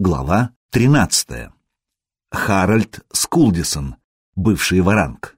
Глава 13. Харальд Скулдисон, бывший варанг.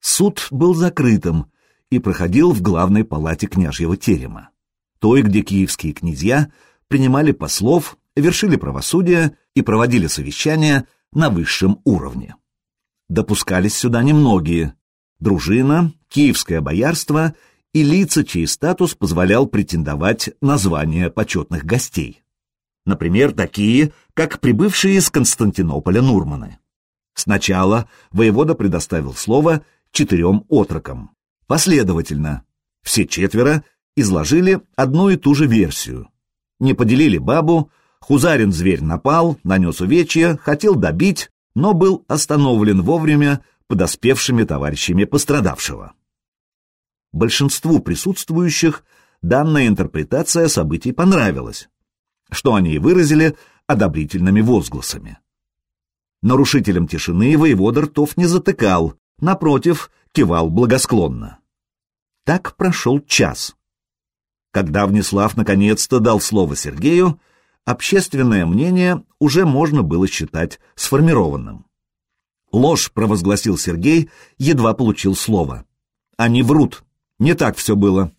Суд был закрытым и проходил в главной палате княжьего терема, той, где киевские князья принимали послов, вершили правосудие и проводили совещания на высшем уровне. Допускались сюда немногие. Дружина, киевское боярство и лица, чей статус позволял претендовать на звание почетных гостей. Например, такие, как прибывшие из Константинополя Нурманы. Сначала воевода предоставил слово четырем отрокам. Последовательно. Все четверо изложили одну и ту же версию. Не поделили бабу, Хузарин зверь напал, нанес увечья, хотел добить, но был остановлен вовремя подоспевшими товарищами пострадавшего. Большинству присутствующих данная интерпретация событий понравилась, что они и выразили одобрительными возгласами. Нарушителям тишины воевода ртов не затыкал, напротив, кивал благосклонно. Так прошел час. Когда Внеслав наконец-то дал слово Сергею, общественное мнение уже можно было считать сформированным. «Ложь», — провозгласил Сергей, едва получил слово. «Они врут. Не так все было».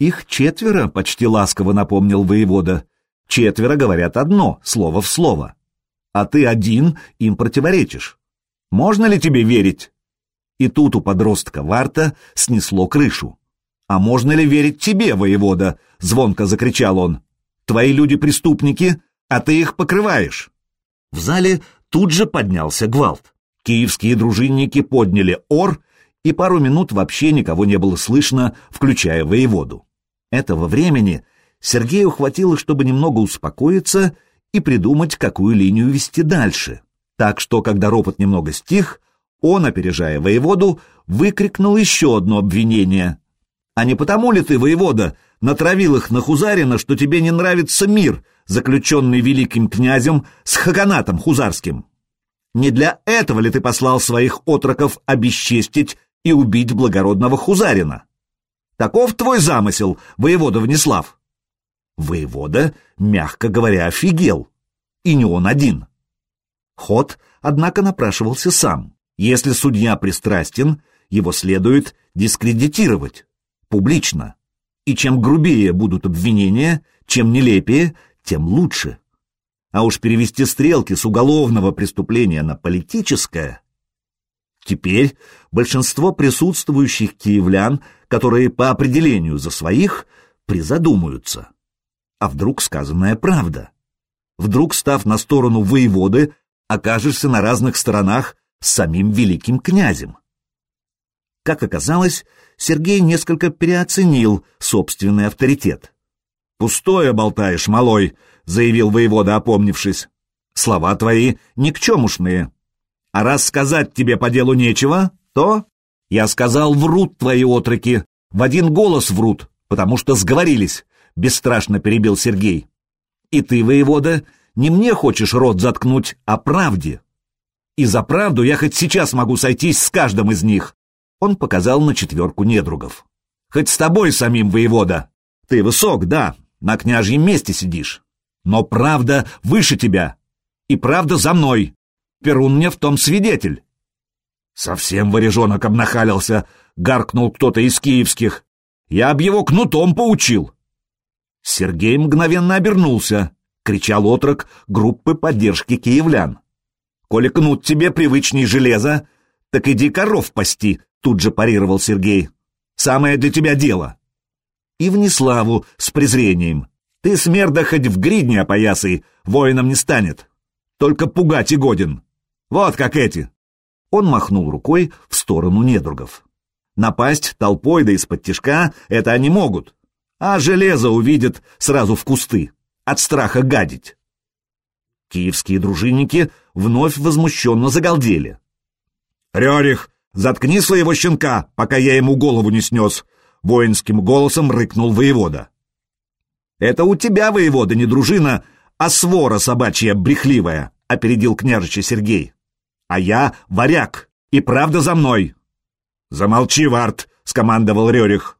«Их четверо», — почти ласково напомнил воевода. «Четверо говорят одно, слово в слово. А ты один им противоречишь. Можно ли тебе верить?» И тут у подростка Варта снесло крышу. «А можно ли верить тебе, воевода?» — звонко закричал он. Твои люди преступники, а ты их покрываешь. В зале тут же поднялся гвалт. Киевские дружинники подняли ор, и пару минут вообще никого не было слышно, включая воеводу. Этого времени Сергею хватило, чтобы немного успокоиться и придумать, какую линию вести дальше. Так что, когда ропот немного стих, он, опережая воеводу, выкрикнул еще одно обвинение. «А не потому ли ты, воевода, натравил их на Хузарина, что тебе не нравится мир, заключенный великим князем с Хаканатом Хузарским. Не для этого ли ты послал своих отроков обесчестить и убить благородного Хузарина? Таков твой замысел, воевода Внеслав. Воевода, мягко говоря, офигел. И не он один. Ход, однако, напрашивался сам. Если судья пристрастен, его следует дискредитировать. Публично. И чем грубее будут обвинения, чем нелепее, тем лучше. А уж перевести стрелки с уголовного преступления на политическое... Теперь большинство присутствующих киевлян, которые по определению за своих, призадумаются. А вдруг сказанная правда? Вдруг, став на сторону воеводы, окажешься на разных сторонах с самим великим князем? Как оказалось, Сергей несколько переоценил собственный авторитет. «Пустое болтаешь, малой», — заявил воевода, опомнившись. «Слова твои никчемушные. А раз сказать тебе по делу нечего, то...» «Я сказал, врут твои отроки. В один голос врут, потому что сговорились», — бесстрашно перебил Сергей. «И ты, воевода, не мне хочешь рот заткнуть, а правде. И за правду я хоть сейчас могу сойтись с каждым из них, он показал на четверку недругов. «Хоть с тобой самим, воевода! Ты высок, да, на княжьем месте сидишь. Но правда выше тебя, и правда за мной. Перун мне в том свидетель». «Совсем варежонок обнахалился», — гаркнул кто-то из киевских. «Я об его кнутом поучил». Сергей мгновенно обернулся, кричал отрок группы поддержки киевлян. «Коли кнут тебе привычней железа, так иди коров пасти, Тут же парировал Сергей. «Самое для тебя дело!» И Внеславу с презрением. «Ты смерда хоть в гридне опоясай, воином не станет. Только пугать и годен. Вот как эти!» Он махнул рукой в сторону недругов. «Напасть толпой да из-под тишка — это они могут, а железо увидят сразу в кусты, от страха гадить». Киевские дружинники вновь возмущенно загалдели. «Рерих, «Заткни своего щенка, пока я ему голову не снес!» — воинским голосом рыкнул воевода. «Это у тебя, воевода, не дружина, а свора собачья брехливая, опередил княжича Сергей. «А я варяг, и правда за мной!» «Замолчи, Варт!» — скомандовал Рерих.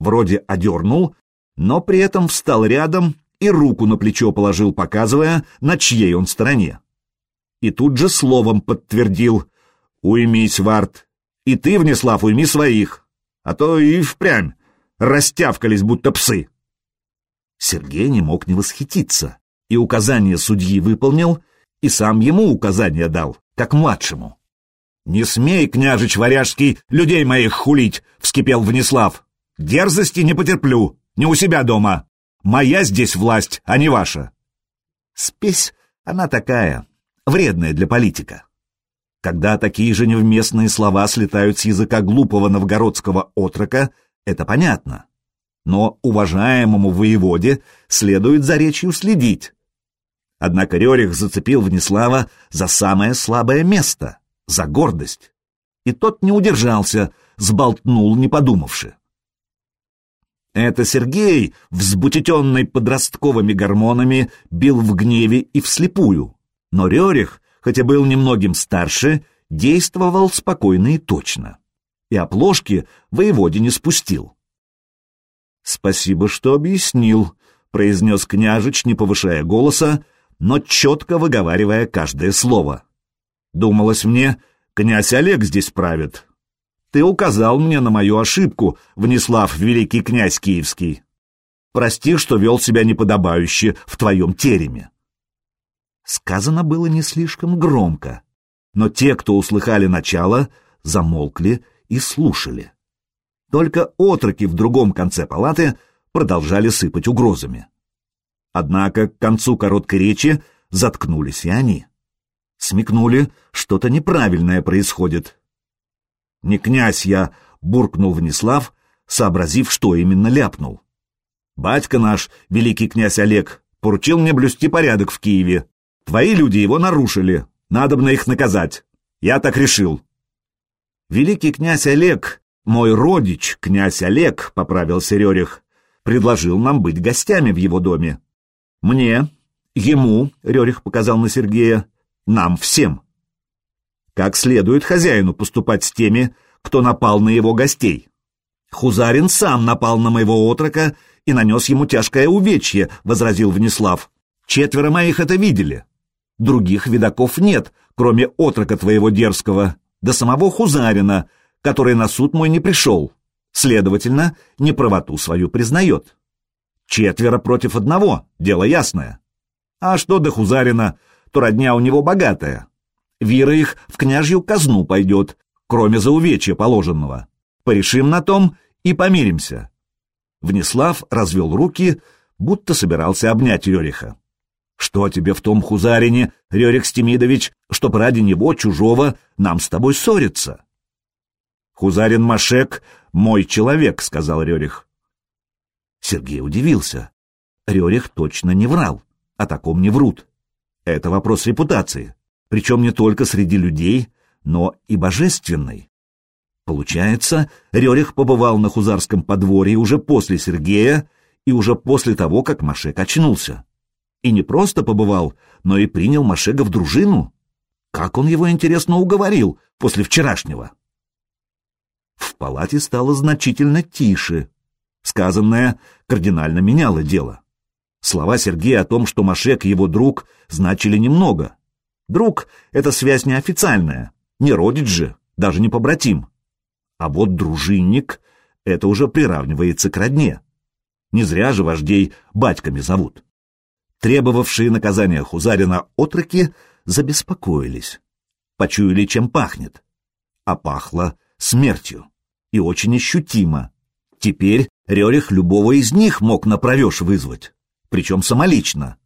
Вроде одернул, но при этом встал рядом и руку на плечо положил, показывая, на чьей он стороне. И тут же словом подтвердил «Уймись, Варт, и ты, Внеслав, уйми своих, а то и впрямь растявкались, будто псы». Сергей не мог не восхититься, и указание судьи выполнил, и сам ему указание дал, как младшему. «Не смей, княжич варяжский, людей моих хулить!» — вскипел Внеслав. «Дерзости не потерплю, не у себя дома. Моя здесь власть, а не ваша». Спесь, она такая, вредная для политика. Когда такие же невместные слова слетают с языка глупого новгородского отрока, это понятно но уважаемому воеводе следует за речью следить. Однако Рерих зацепил Внеслава за самое слабое место, за гордость. И тот не удержался, сболтнул, не подумавши. Это Сергей, взбутетенный подростковыми гормонами, бил в гневе и вслепую. Но Рерих, хотя был немногим старше, действовал спокойно и точно. И оплошки воеводе не спустил. «Спасибо, что объяснил», — произнес княжич, не повышая голоса, но четко выговаривая каждое слово. «Думалось мне, князь Олег здесь правит. Ты указал мне на мою ошибку, Внеслав, великий князь киевский. Прости, что вел себя неподобающе в твоем тереме». Сказано было не слишком громко, но те, кто услыхали начало, замолкли и слушали. Только отроки в другом конце палаты продолжали сыпать угрозами. Однако к концу короткой речи заткнулись и они. Смекнули, что-то неправильное происходит. «Не князь я!» — буркнул Внеслав, сообразив, что именно ляпнул. «Батька наш, великий князь Олег, поручил мне блюсти порядок в Киеве. Твои люди его нарушили, надобно их наказать. Я так решил». Великий князь Олег «Мой родич, князь Олег», — поправил Серерих, — «предложил нам быть гостями в его доме. Мне, ему, — Рерих показал на Сергея, — нам всем. Как следует хозяину поступать с теми, кто напал на его гостей. Хузарин сам напал на моего отрока и нанес ему тяжкое увечье, — возразил Внеслав. Четверо моих это видели. Других видаков нет, кроме отрока твоего дерзкого, до самого Хузарина, который на суд мой не пришел, следовательно, неправоту свою признает. Четверо против одного, дело ясное. А что до Хузарина, то родня у него богатая. Вира их в княжью казну пойдет, кроме за увечья положенного. Порешим на том и помиримся. Внеслав развел руки, будто собирался обнять Рериха. «Что тебе в том Хузарине, Рерих Стемидович, чтоб ради него, чужого, нам с тобой ссориться?» «Хузарин Машек — мой человек», — сказал Рерих. Сергей удивился. Рерих точно не врал. О таком не врут. Это вопрос репутации. Причем не только среди людей, но и божественной. Получается, Рерих побывал на Хузарском подворье уже после Сергея и уже после того, как Машек очнулся. И не просто побывал, но и принял Машега в дружину. Как он его, интересно, уговорил после вчерашнего? В палате стало значительно тише. Сказанное кардинально меняло дело. Слова Сергея о том, что Машек его друг, значили немного. Друг — это связь неофициальная, не родич же, даже не побратим. А вот дружинник — это уже приравнивается к родне. Не зря же вождей батьками зовут. Требовавшие наказания Хузарина отроки забеспокоились. Почуяли, чем пахнет. А пахло смертью. И очень ощутимо. Теперь Рерих любого из них мог на провеж вызвать. Причем самолично.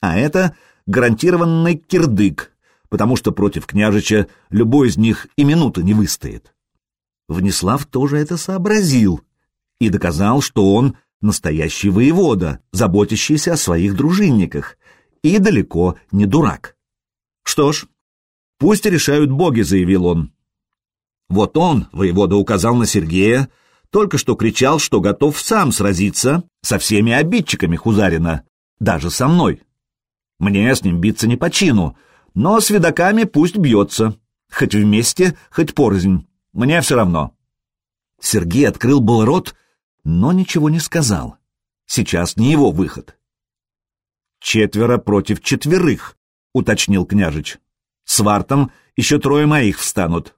А это гарантированный кирдык, потому что против княжича любой из них и минуты не выстоит. Внеслав тоже это сообразил и доказал, что он настоящий воевода, заботящийся о своих дружинниках, и далеко не дурак. Что ж, пусть решают боги, заявил он. Вот он, воевода указал на Сергея, только что кричал, что готов сам сразиться со всеми обидчиками Хузарина, даже со мной. Мне с ним биться не по чину, Но с видаками пусть бьется. Хоть вместе, хоть порознь. Мне все равно. Сергей открыл был рот, но ничего не сказал. Сейчас не его выход. «Четверо против четверых», — уточнил княжич. «С Вартом еще трое моих встанут».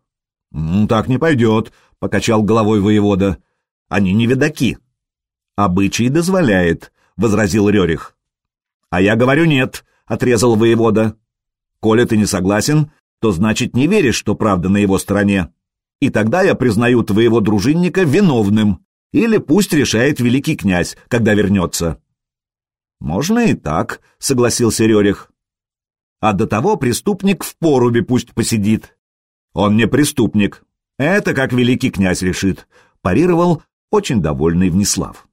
«Так не пойдет», — покачал головой воевода. «Они не видаки». «Обычай дозволяет», — возразил Рерих. «А я говорю нет», — отрезал воевода. «Коли ты не согласен, то значит не веришь, что правда на его стороне. И тогда я признаю твоего дружинника виновным, или пусть решает великий князь, когда вернется». «Можно и так», — согласился Рерих. «А до того преступник в порубе пусть посидит». «Он не преступник. Это как великий князь решит», — парировал очень довольный Внеслав.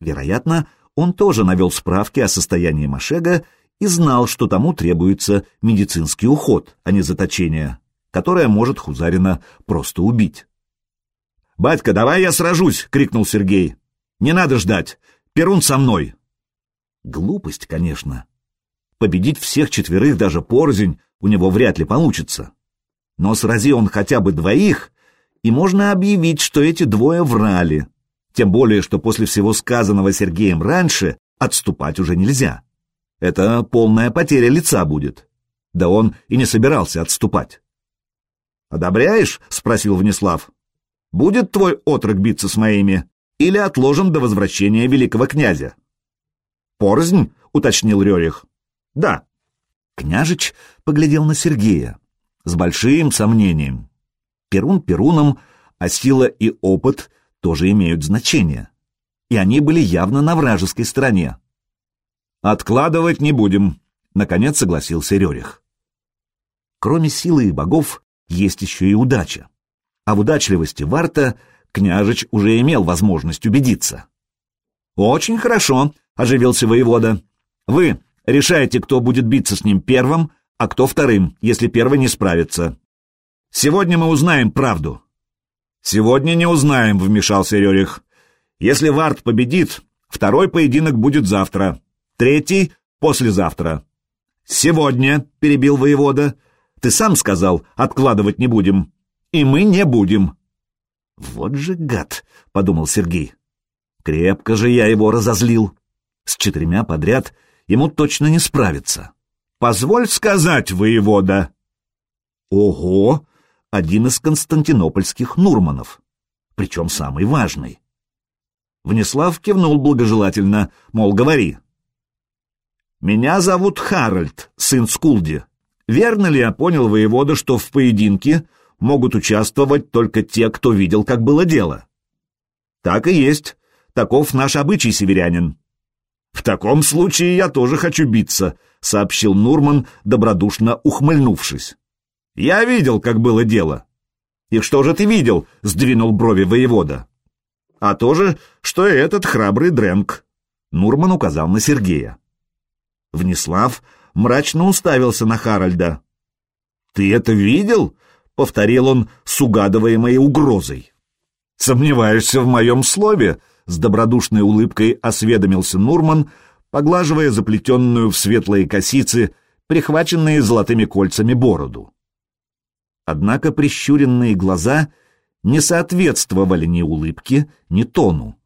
Вероятно, он тоже навел справки о состоянии Машега и знал, что тому требуется медицинский уход, а не заточение, которое может Хузарина просто убить. «Батька, давай я сражусь!» — крикнул Сергей. «Не надо ждать! Перун со мной!» Глупость, конечно. Победить всех четверых даже порознь у него вряд ли получится. Но срази он хотя бы двоих, и можно объявить, что эти двое врали. Тем более, что после всего сказанного Сергеем раньше отступать уже нельзя. Это полная потеря лица будет. Да он и не собирался отступать. «Одобряешь?» — спросил Внеслав. «Будет твой отрок биться с моими или отложим до возвращения великого князя?» «Порознь?» — уточнил Рерих. «Да». Княжич поглядел на Сергея с большим сомнением. Перун перуном, а сила и опыт тоже имеют значение. И они были явно на вражеской стороне. «Откладывать не будем», — наконец согласился Рерих. Кроме силы и богов, есть еще и удача. А в удачливости Варта княжич уже имел возможность убедиться. «Очень хорошо», — оживился воевода. «Вы решаете, кто будет биться с ним первым, а кто вторым, если первый не справится. Сегодня мы узнаем правду». «Сегодня не узнаем», — вмешался Рерих. «Если Варт победит, второй поединок будет завтра, третий — послезавтра». «Сегодня», — перебил воевода, — «ты сам сказал, откладывать не будем, и мы не будем». «Вот же гад», — подумал Сергей. Крепко же я его разозлил. С четырьмя подряд ему точно не справиться. Позволь сказать, воевода. Ого! Один из константинопольских Нурманов. Причем самый важный. Внеслав кивнул благожелательно, мол, говори. «Меня зовут Харальд, сын Скулди. Верно ли я понял, воевода, что в поединке могут участвовать только те, кто видел, как было дело?» «Так и есть. Таков наш обычай, северянин. В таком случае я тоже хочу биться, сообщил Нурман, добродушно ухмыльнувшись. Я видел, как было дело. И что же ты видел? сдвинул брови воевода. А то же, что и этот храбрый Дренк. Нурман указал на Сергея. Внеслав мрачно уставился на Харальда. «Ты это видел?» — повторил он с угадываемой угрозой. «Сомневаешься в моем слове?» с добродушной улыбкой осведомился Нурман, поглаживая заплетенную в светлые косицы, прихваченные золотыми кольцами бороду. Однако прищуренные глаза не соответствовали ни улыбке, ни тону.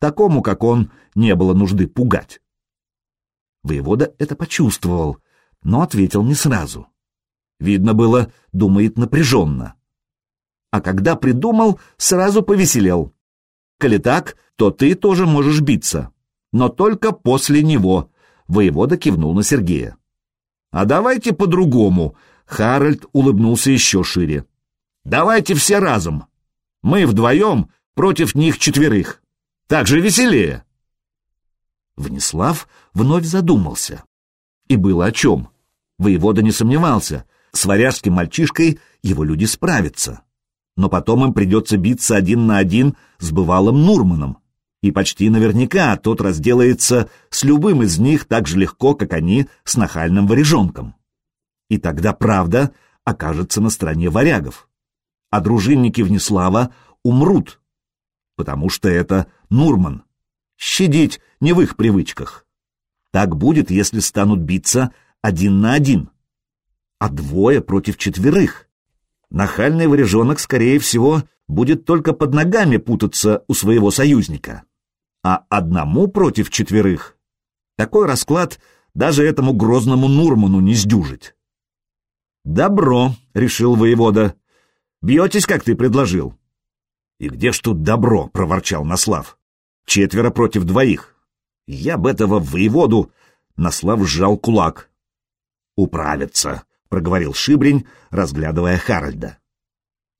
Такому, как он, не было нужды пугать. Воевода это почувствовал, но ответил не сразу. Видно было, думает напряженно. А когда придумал, сразу повеселел. Коли так, то ты тоже можешь биться. Но только после него. Воевода кивнул на Сергея. А давайте по-другому. Харальд улыбнулся еще шире. Давайте все разом. Мы вдвоем против них четверых. Так же веселее. Внеслав вновь задумался. И было о чем. Воевода не сомневался. С варяжским мальчишкой его люди справятся но потом им придется биться один на один с бывалым Нурманом, и почти наверняка тот разделается с любым из них так же легко, как они с нахальным варежонком. И тогда правда окажется на стороне варягов, а дружинники Внеслава умрут, потому что это Нурман. Щадить не в их привычках. Так будет, если станут биться один на один, а двое против четверых. Нахальный варежонок, скорее всего, будет только под ногами путаться у своего союзника. А одному против четверых такой расклад даже этому грозному Нурману не сдюжить. «Добро», — решил воевода. «Бьетесь, как ты предложил». «И где ж тут добро?» — проворчал Наслав. «Четверо против двоих. Я б этого воеводу...» Наслав сжал кулак. «Управится», — проговорил Шибрень, разглядывая Харальда.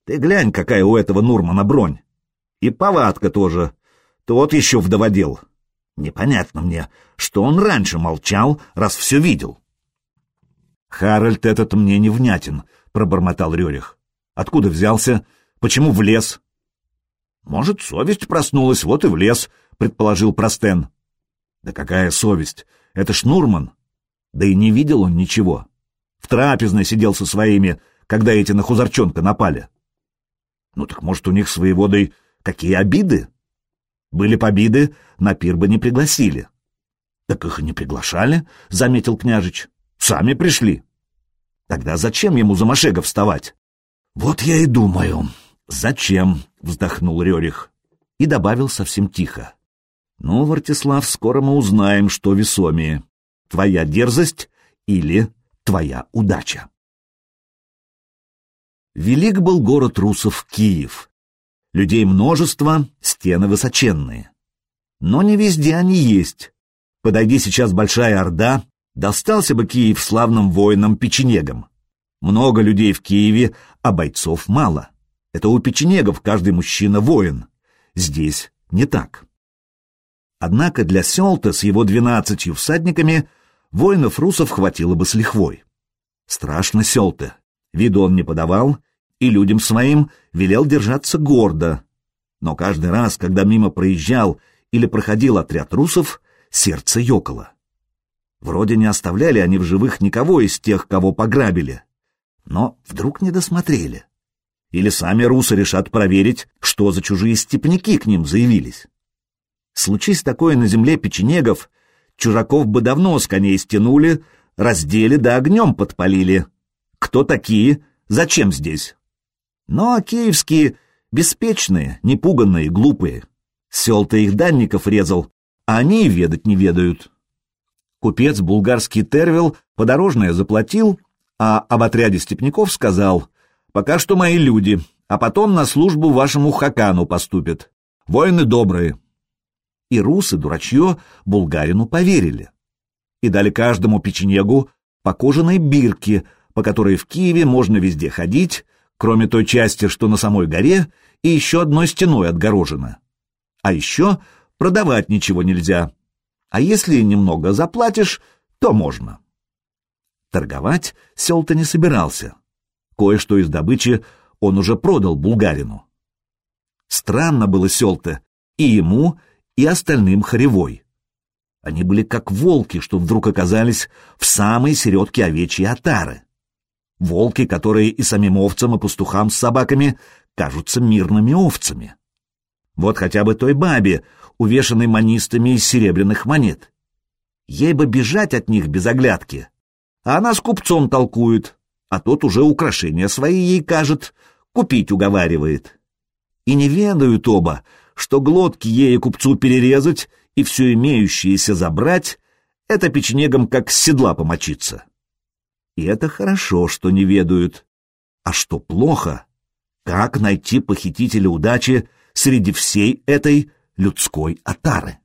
«Ты глянь, какая у этого Нурмана бронь. И повадка тоже. Тот еще вдоводел. Непонятно мне, что он раньше молчал, раз все видел». «Харальд этот мне невнятен», — пробормотал Рерих. «Откуда взялся? Почему влез?» «Может, совесть проснулась, вот и влез», — предположил Простен. «Да какая совесть? Это ж Нурман!» Да и не видел он ничего. В трапезной сидел со своими, когда эти на Хузарчонка напали. Ну так может, у них с воеводой какие обиды? Были побиды, на пир бы не пригласили. Так их и не приглашали, — заметил княжич. Сами пришли. Тогда зачем ему за Машега вставать? Вот я и думаю. Зачем? Вздохнул Рерих и добавил совсем тихо. Ну, Вартислав, скоро мы узнаем, что весомее. Твоя дерзость или твоя удача. Велик был город русов Киев. Людей множество, стены высоченные. Но не везде они есть. Подойди сейчас большая орда, Достался бы Киев славным воинам-печенегам. Много людей в Киеве, а бойцов мало. Это у печенегов каждый мужчина воин. Здесь не так. Однако для Селта с его двенадцатью всадниками воинов русов хватило бы с лихвой. Страшно Селта. Виду он не подавал, и людям своим велел держаться гордо. Но каждый раз, когда мимо проезжал или проходил отряд русов, сердце ёкало. Вроде не оставляли они в живых никого из тех, кого пограбили. Но вдруг не досмотрели. Или сами русы решат проверить, что за чужие степняки к ним заявились. Случись такое на земле печенегов, чужаков бы давно с коней стянули, раздели да огнем подпалили. Кто такие? Зачем здесь? Но киевские беспечные, непуганные, глупые. Сел-то их данников резал, а они и ведать не ведают. Купец булгарский Тервил подорожное заплатил, а об отряде степняков сказал, «Пока что мои люди, а потом на службу вашему хакану поступят. Воины добрые». И русы, дурачье, булгарину поверили. И дали каждому печенегу по кожаной бирке, по которой в Киеве можно везде ходить, кроме той части, что на самой горе, и еще одной стеной отгорожена. А еще продавать ничего нельзя, а если немного заплатишь, то можно. Торговать Селта не собирался. Кое-что из добычи он уже продал булгарину. Странно было Селта и ему, и остальным хоревой. Они были как волки, что вдруг оказались в самой середке овечьей отары. Волки, которые и самим овцам, и пастухам с собаками кажутся мирными овцами. Вот хотя бы той бабе, увешанной манистами из серебряных монет. Ей бы бежать от них без оглядки. А она с купцом толкует, а тот уже украшения свои ей кажет, купить уговаривает. И не ведают оба, что глотки ей купцу перерезать и все имеющееся забрать — это печенегом как с седла помочиться. И это хорошо, что не ведают. А что плохо, как найти похитителя удачи среди всей этой людской отары.